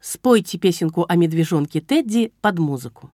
Спойте песенку о медвежонке Тедди под музыку.